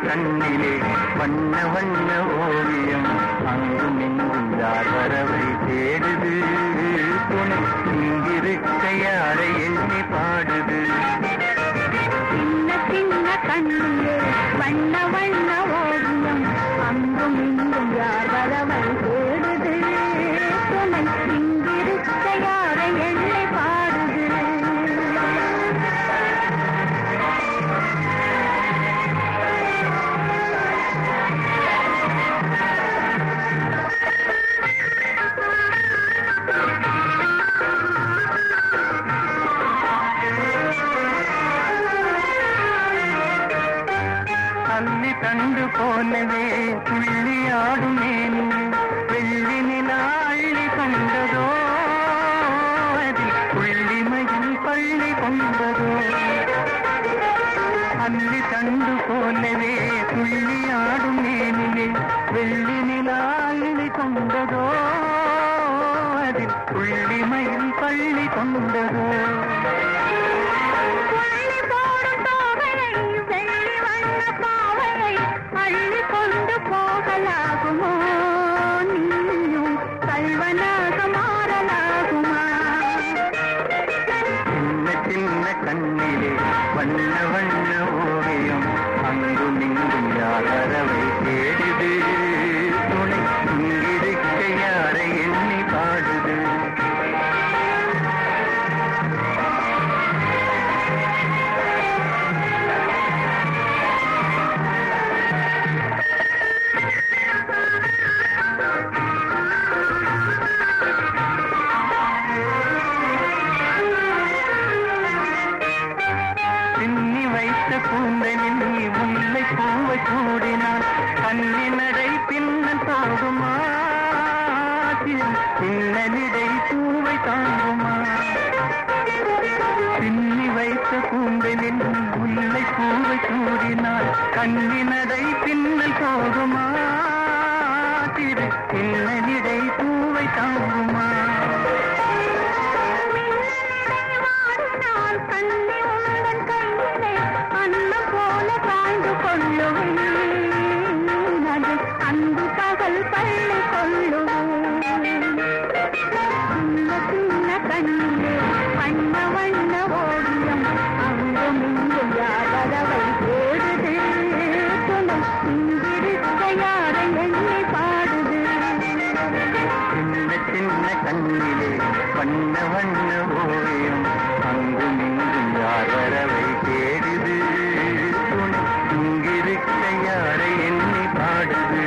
கண்ணிலே வண்ண வண்ண ஓவியம். அங்கும் இங்கும் யார் வரவை தேடுது. துணை இங்கிருக்க யாரை எண்ணி பாடுது. சின்ன சின்ன கண்ணிலே வண்ண வண்ண ஓவியம். அங்கும் இங்கும் யார் தண்டு போலவே துள்ளியாடும் மேனி வெள்ளி நிலா கண்டதோ? அதில் புள்ளிமையில் பள்ளி கொண்டதோ? அள்ளி தண்டு போலவே துள்ளியாடும் மேனிலே வெள்ளி நிலா கொண்டதோ? அதில் புள்ளிமையில் பள்ளி கொண்டதோ? வண்ண வண்ண ஓவியம் அங்கும் இங்கும் யாரவை தேடுது கூந்தலில் உள்ளை பூவை சூடினான் கண்ணினதை பின்னல் போகுமா? திரு பின்னலிடை பூவை தாங்குமா? வாடினால் அன்பு பகல் பள்ளி கண்ணிலே வண்ண கண்ணிலே வண்ண வண்ண ஓயம். அங்கு நின்றும் யார் வரவை தேடுது இங்கிருக்க யாரை எண்ணி பாடுது.